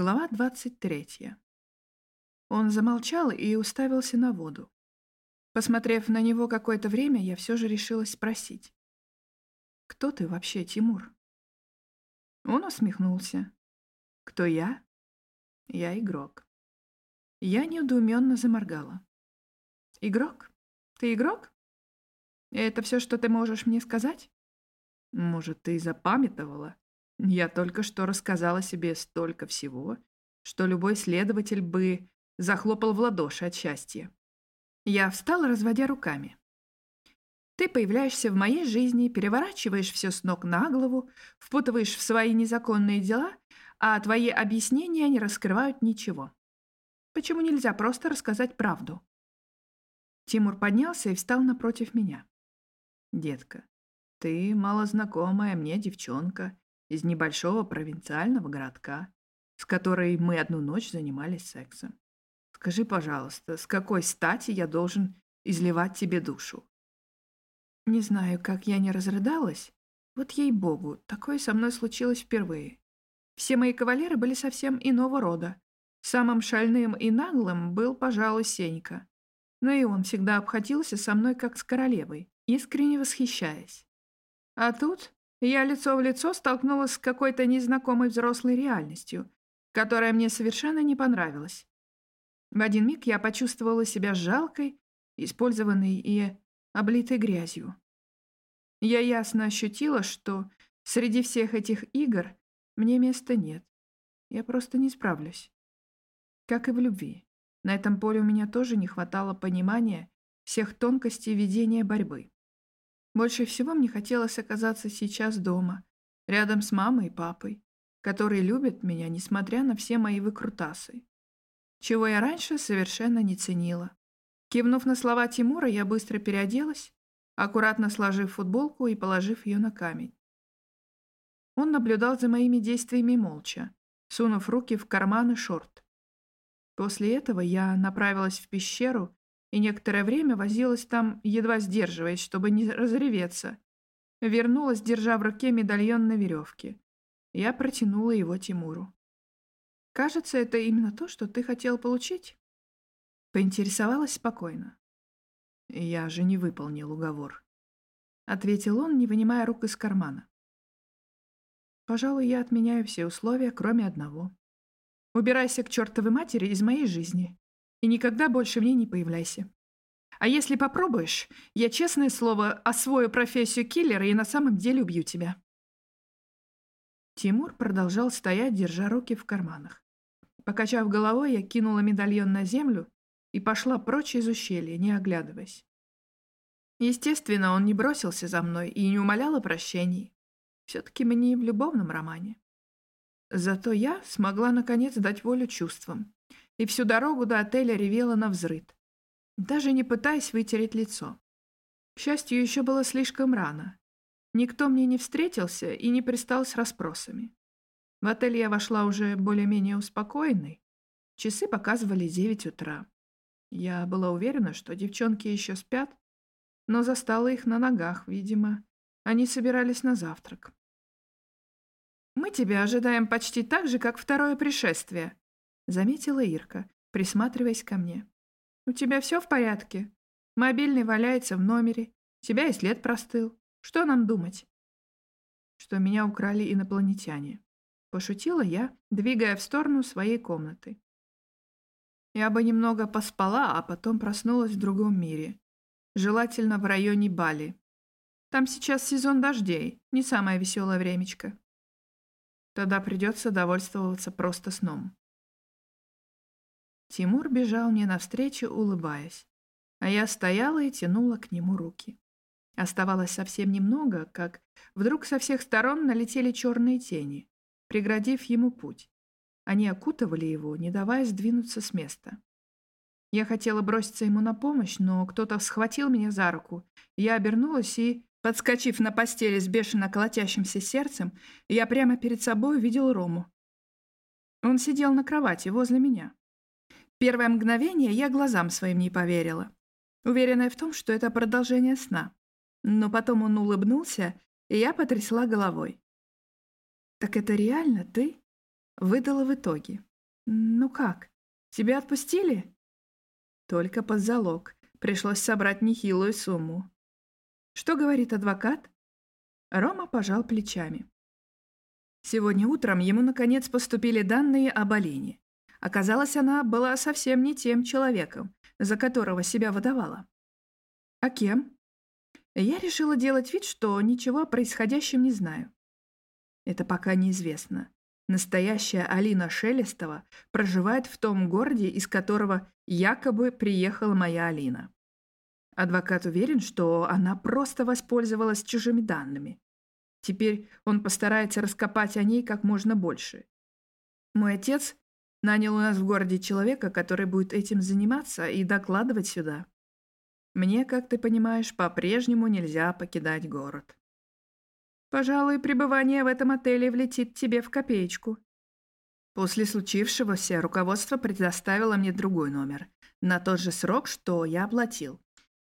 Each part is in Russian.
Глава 23. Он замолчал и уставился на воду. Посмотрев на него какое-то время, я все же решилась спросить. «Кто ты вообще, Тимур?» Он усмехнулся. «Кто я?» «Я игрок». Я недоуменно заморгала. «Игрок? Ты игрок? Это все, что ты можешь мне сказать?» «Может, ты запамятовала?» Я только что рассказала себе столько всего, что любой следователь бы захлопал в ладоши от счастья. Я встала, разводя руками. Ты появляешься в моей жизни, переворачиваешь все с ног на голову, впутываешь в свои незаконные дела, а твои объяснения не раскрывают ничего. Почему нельзя просто рассказать правду? Тимур поднялся и встал напротив меня. «Детка, ты малознакомая мне девчонка, из небольшого провинциального городка, с которой мы одну ночь занимались сексом. Скажи, пожалуйста, с какой стати я должен изливать тебе душу? Не знаю, как я не разрыдалась. Вот ей-богу, такое со мной случилось впервые. Все мои кавалеры были совсем иного рода. Самым шальным и наглым был, пожалуй, Сенька. Но и он всегда обходился со мной как с королевой, искренне восхищаясь. А тут я лицо в лицо столкнулась с какой-то незнакомой взрослой реальностью, которая мне совершенно не понравилась. В один миг я почувствовала себя жалкой, использованной и облитой грязью. Я ясно ощутила, что среди всех этих игр мне места нет. Я просто не справлюсь. Как и в любви. На этом поле у меня тоже не хватало понимания всех тонкостей ведения борьбы. Больше всего мне хотелось оказаться сейчас дома, рядом с мамой и папой, которые любят меня, несмотря на все мои выкрутасы. Чего я раньше совершенно не ценила. Кивнув на слова Тимура, я быстро переоделась, аккуратно сложив футболку и положив ее на камень. Он наблюдал за моими действиями молча, сунув руки в карманы шорт. После этого я направилась в пещеру и некоторое время возилась там, едва сдерживаясь, чтобы не разреветься. Вернулась, держа в руке медальон на веревке. Я протянула его Тимуру. «Кажется, это именно то, что ты хотел получить?» Поинтересовалась спокойно. «Я же не выполнил уговор», — ответил он, не вынимая рук из кармана. «Пожалуй, я отменяю все условия, кроме одного. Убирайся к чертовой матери из моей жизни и никогда больше в ней не появляйся. А если попробуешь, я, честное слово, освою профессию киллера и на самом деле убью тебя». Тимур продолжал стоять, держа руки в карманах. Покачав головой, я кинула медальон на землю и пошла прочь из ущелья, не оглядываясь. Естественно, он не бросился за мной и не умолял о прощении. Все-таки мы не в любовном романе. Зато я смогла наконец дать волю чувствам и всю дорогу до отеля ревела на взрыд, даже не пытаясь вытереть лицо. К счастью, еще было слишком рано. Никто мне не встретился и не пристал с расспросами. В отель я вошла уже более-менее успокоенной. Часы показывали девять утра. Я была уверена, что девчонки еще спят, но застала их на ногах, видимо. Они собирались на завтрак. «Мы тебя ожидаем почти так же, как второе пришествие», заметила Ирка, присматриваясь ко мне. «У тебя все в порядке? Мобильный валяется в номере, тебя и след простыл. Что нам думать?» «Что меня украли инопланетяне», — пошутила я, двигая в сторону своей комнаты. Я бы немного поспала, а потом проснулась в другом мире. Желательно в районе Бали. Там сейчас сезон дождей, не самое веселое времечко. Тогда придется довольствоваться просто сном. Тимур бежал мне навстречу, улыбаясь, а я стояла и тянула к нему руки. Оставалось совсем немного, как вдруг со всех сторон налетели черные тени, преградив ему путь. Они окутывали его, не давая сдвинуться с места. Я хотела броситься ему на помощь, но кто-то схватил меня за руку. Я обернулась и, подскочив на постели с бешено колотящимся сердцем, я прямо перед собой увидел Рому. Он сидел на кровати возле меня. Первое мгновение я глазам своим не поверила, уверенная в том, что это продолжение сна. Но потом он улыбнулся, и я потрясла головой. «Так это реально ты?» Выдала в итоге. Ну как, тебя отпустили? Только под залог. Пришлось собрать нехилую сумму. Что говорит адвокат? Рома пожал плечами. Сегодня утром ему наконец поступили данные об Алине. Оказалось, она была совсем не тем человеком, за которого себя выдавала. А кем? Я решила делать вид, что ничего о происходящем не знаю. Это пока неизвестно. Настоящая Алина Шелестова проживает в том городе, из которого якобы приехала моя Алина. Адвокат уверен, что она просто воспользовалась чужими данными. Теперь он постарается раскопать о ней как можно больше. Мой отец нанял у нас в городе человека, который будет этим заниматься и докладывать сюда. Мне, как ты понимаешь, по-прежнему нельзя покидать город. Пожалуй, пребывание в этом отеле влетит тебе в копеечку. После случившегося руководство предоставило мне другой номер, на тот же срок, что я оплатил.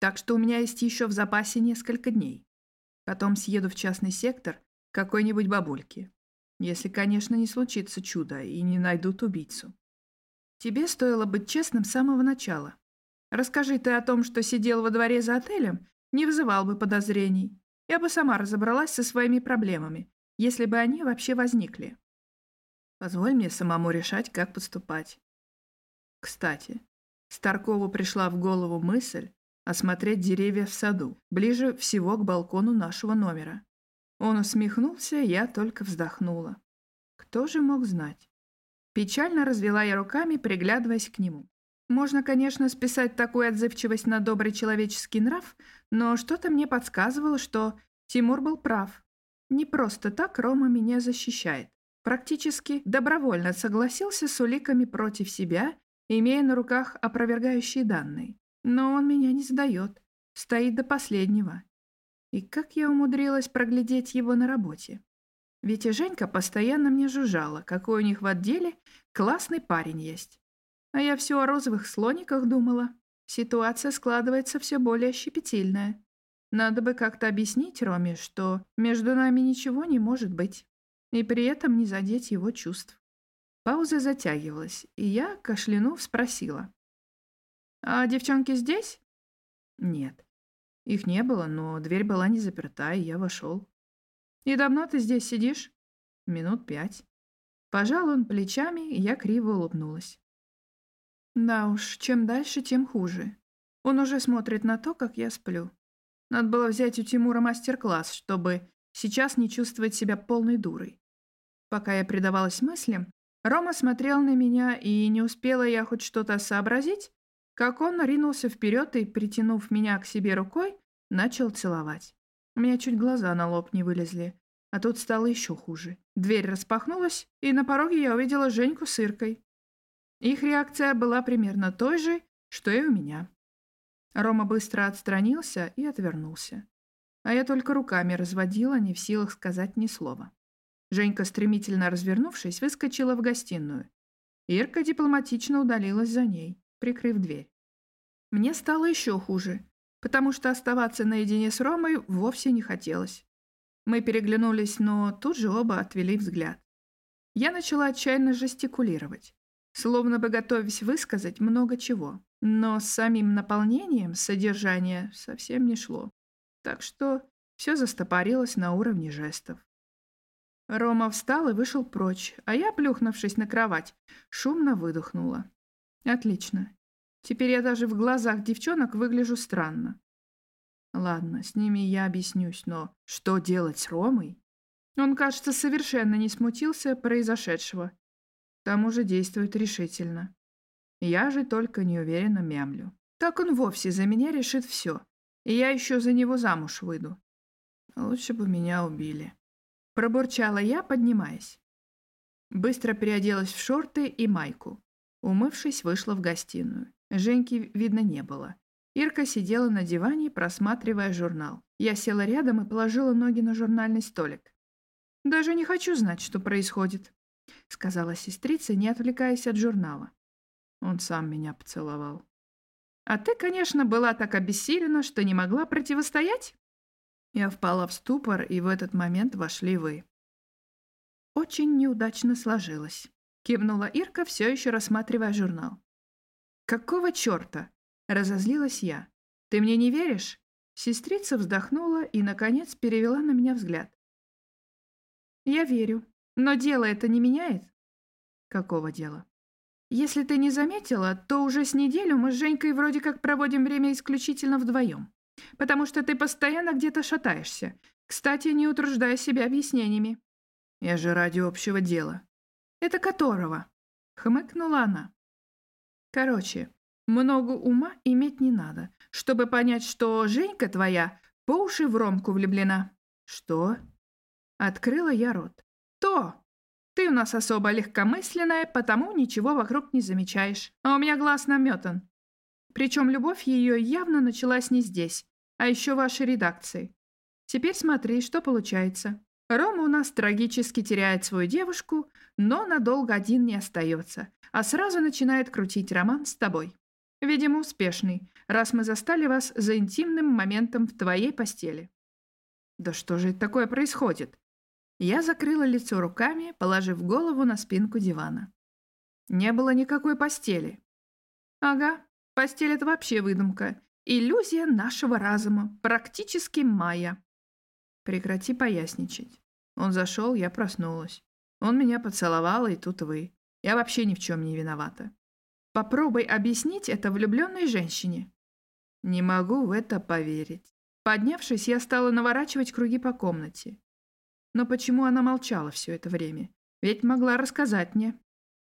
Так что у меня есть еще в запасе несколько дней. Потом съеду в частный сектор какой-нибудь бабульки. Если, конечно, не случится чудо и не найдут убийцу. Тебе стоило быть честным с самого начала. Расскажи ты о том, что сидел во дворе за отелем, не вызывал бы подозрений. Я бы сама разобралась со своими проблемами, если бы они вообще возникли. Позволь мне самому решать, как поступать. Кстати, Старкову пришла в голову мысль, осмотреть деревья в саду, ближе всего к балкону нашего номера. Он усмехнулся, я только вздохнула. Кто же мог знать? Печально развела я руками, приглядываясь к нему. Можно, конечно, списать такую отзывчивость на добрый человеческий нрав, но что-то мне подсказывало, что Тимур был прав. Не просто так Рома меня защищает. Практически добровольно согласился с уликами против себя, имея на руках опровергающие данные. Но он меня не сдает, стоит до последнего. И как я умудрилась проглядеть его на работе? Ведь и Женька постоянно мне жужжала, какой у них в отделе классный парень есть. А я все о розовых слониках думала. Ситуация складывается все более щепетильная. Надо бы как-то объяснить Роме, что между нами ничего не может быть. И при этом не задеть его чувств. Пауза затягивалась, и я, кашлянув, спросила. «А девчонки здесь?» «Нет. Их не было, но дверь была не заперта, и я вошел». «И давно ты здесь сидишь?» «Минут пять». Пожал он плечами, и я криво улыбнулась. Да уж, чем дальше, тем хуже. Он уже смотрит на то, как я сплю. Надо было взять у Тимура мастер-класс, чтобы сейчас не чувствовать себя полной дурой. Пока я предавалась мыслям, Рома смотрел на меня, и не успела я хоть что-то сообразить, как он ринулся вперед и, притянув меня к себе рукой, начал целовать. У меня чуть глаза на лоб не вылезли, а тут стало еще хуже. Дверь распахнулась, и на пороге я увидела Женьку с Иркой. Их реакция была примерно той же, что и у меня. Рома быстро отстранился и отвернулся. А я только руками разводила, не в силах сказать ни слова. Женька, стремительно развернувшись, выскочила в гостиную. Ирка дипломатично удалилась за ней прикрыв дверь. Мне стало еще хуже, потому что оставаться наедине с Ромой вовсе не хотелось. Мы переглянулись, но тут же оба отвели взгляд. Я начала отчаянно жестикулировать, словно бы готовясь высказать много чего, но с самим наполнением содержания совсем не шло. Так что все застопорилось на уровне жестов. Рома встал и вышел прочь, а я, плюхнувшись на кровать, шумно выдохнула. Отлично. Теперь я даже в глазах девчонок выгляжу странно. Ладно, с ними я объяснюсь, но что делать с Ромой? Он, кажется, совершенно не смутился произошедшего. К тому же действует решительно. Я же только неуверенно мямлю. Так он вовсе за меня решит все. И я еще за него замуж выйду. Лучше бы меня убили. Пробурчала я, поднимаясь. Быстро переоделась в шорты и майку. Умывшись, вышла в гостиную. Женьки видно не было. Ирка сидела на диване, просматривая журнал. Я села рядом и положила ноги на журнальный столик. «Даже не хочу знать, что происходит», — сказала сестрица, не отвлекаясь от журнала. Он сам меня поцеловал. «А ты, конечно, была так обессилена, что не могла противостоять?» Я впала в ступор, и в этот момент вошли вы. «Очень неудачно сложилось», кивнула Ирка, все еще рассматривая журнал. «Какого черта?» — разозлилась я. «Ты мне не веришь?» Сестрица вздохнула и, наконец, перевела на меня взгляд. «Я верю. Но дело это не меняет?» «Какого дела?» «Если ты не заметила, то уже с неделю мы с Женькой вроде как проводим время исключительно вдвоем. Потому что ты постоянно где-то шатаешься. Кстати, не утруждая себя объяснениями». «Я же ради общего дела». «Это которого?» — хмыкнула она. «Короче, много ума иметь не надо, чтобы понять, что Женька твоя по уши в Ромку влюблена». «Что?» Открыла я рот. «То! Ты у нас особо легкомысленная, потому ничего вокруг не замечаешь. А у меня глаз наметан. Причем любовь ее явно началась не здесь, а еще вашей редакции. Теперь смотри, что получается. Рома у нас трагически теряет свою девушку, но надолго один не остается, а сразу начинает крутить роман с тобой. Видимо, успешный, раз мы застали вас за интимным моментом в твоей постели. Да что же это такое происходит? Я закрыла лицо руками, положив голову на спинку дивана. Не было никакой постели. Ага, постель — это вообще выдумка. Иллюзия нашего разума, практически майя. Прекрати поясничать. Он зашел, я проснулась. Он меня поцеловал, и тут вы. Я вообще ни в чем не виновата. Попробуй объяснить это влюбленной женщине. Не могу в это поверить. Поднявшись, я стала наворачивать круги по комнате. Но почему она молчала все это время? Ведь могла рассказать мне.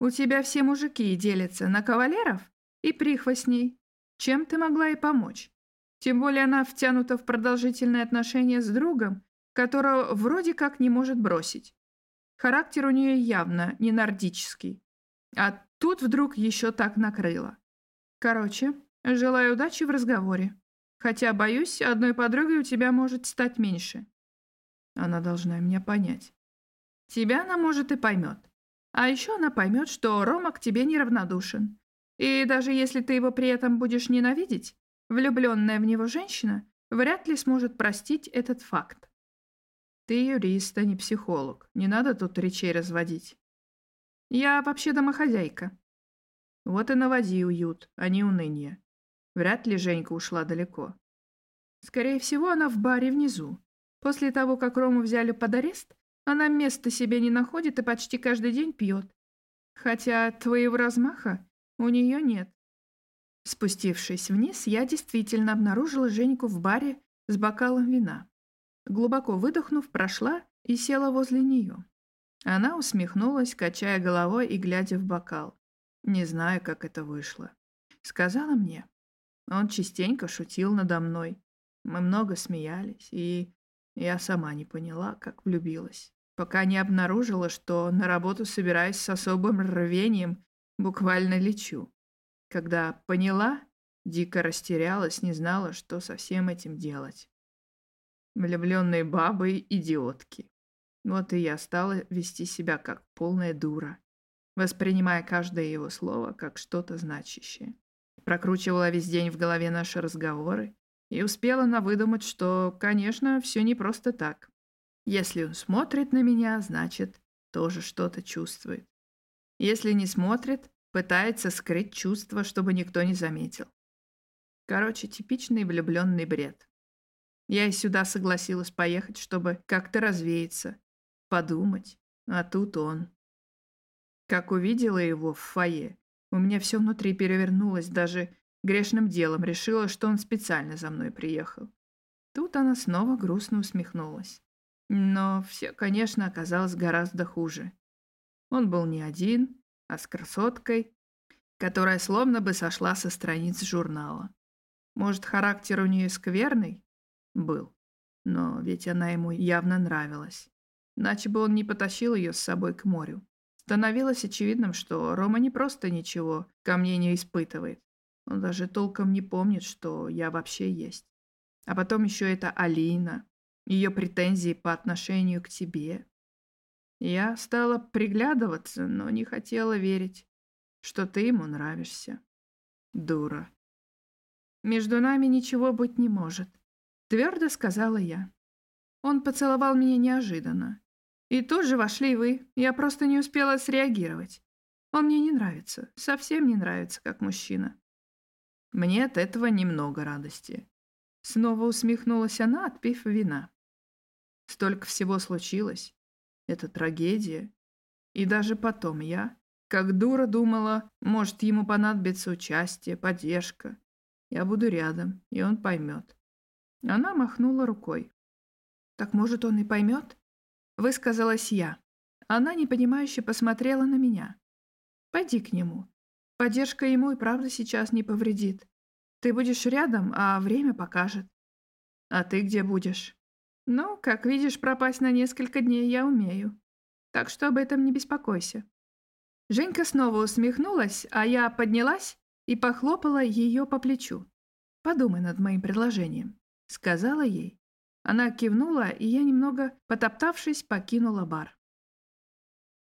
У тебя все мужики делятся на кавалеров и прихвостней. Чем ты могла ей помочь? Тем более она втянута в продолжительные отношения с другом, которого вроде как не может бросить. Характер у нее явно не нордический. А тут вдруг еще так накрыло. Короче, желаю удачи в разговоре. Хотя, боюсь, одной подругой у тебя может стать меньше. Она должна меня понять. Тебя она, может, и поймет. А еще она поймет, что Рома к тебе неравнодушен. И даже если ты его при этом будешь ненавидеть, влюбленная в него женщина вряд ли сможет простить этот факт. Ты юрист, а не психолог. Не надо тут речей разводить. Я вообще домохозяйка. Вот и наводи уют, а не уныние. Вряд ли Женька ушла далеко. Скорее всего, она в баре внизу. После того, как Рому взяли под арест, она места себе не находит и почти каждый день пьет. Хотя твоего размаха у нее нет. Спустившись вниз, я действительно обнаружила Женьку в баре с бокалом вина. Глубоко выдохнув, прошла и села возле нее. Она усмехнулась, качая головой и глядя в бокал. Не знаю, как это вышло. Сказала мне. Он частенько шутил надо мной. Мы много смеялись, и я сама не поняла, как влюбилась. Пока не обнаружила, что на работу собираюсь с особым рвением, буквально лечу. Когда поняла, дико растерялась, не знала, что со всем этим делать. Влюбленные бабы — идиотки. Вот и я стала вести себя как полная дура, воспринимая каждое его слово как что-то значащее. Прокручивала весь день в голове наши разговоры и успела навыдумать, что, конечно, все не просто так. Если он смотрит на меня, значит, тоже что-то чувствует. Если не смотрит, пытается скрыть чувства, чтобы никто не заметил. Короче, типичный влюбленный бред. Я и сюда согласилась поехать, чтобы как-то развеяться, подумать. А тут он. Как увидела его в фойе, у меня все внутри перевернулось, даже грешным делом решила, что он специально за мной приехал. Тут она снова грустно усмехнулась. Но все, конечно, оказалось гораздо хуже. Он был не один, а с красоткой, которая словно бы сошла со страниц журнала. Может, характер у нее скверный? Был. Но ведь она ему явно нравилась. Иначе бы он не потащил ее с собой к морю. Становилось очевидным, что Рома не просто ничего ко мне не испытывает. Он даже толком не помнит, что я вообще есть. А потом еще это Алина, ее претензии по отношению к тебе. Я стала приглядываться, но не хотела верить, что ты ему нравишься. Дура. Между нами ничего быть не может. Твердо сказала я. Он поцеловал меня неожиданно. И тут же вошли вы. Я просто не успела среагировать. Он мне не нравится, совсем не нравится, как мужчина. Мне от этого немного радости. Снова усмехнулась она, отпив вина. Столько всего случилось. Это трагедия. И даже потом я, как дура, думала, может, ему понадобится участие, поддержка. Я буду рядом, и он поймет. Она махнула рукой. «Так, может, он и поймет?» Высказалась я. Она непонимающе посмотрела на меня. «Пойди к нему. Поддержка ему и правда сейчас не повредит. Ты будешь рядом, а время покажет. А ты где будешь? Ну, как видишь, пропасть на несколько дней я умею. Так что об этом не беспокойся. Женька снова усмехнулась, а я поднялась и похлопала ее по плечу. «Подумай над моим предложением», — сказала ей. Она кивнула, и я, немного потоптавшись, покинула бар.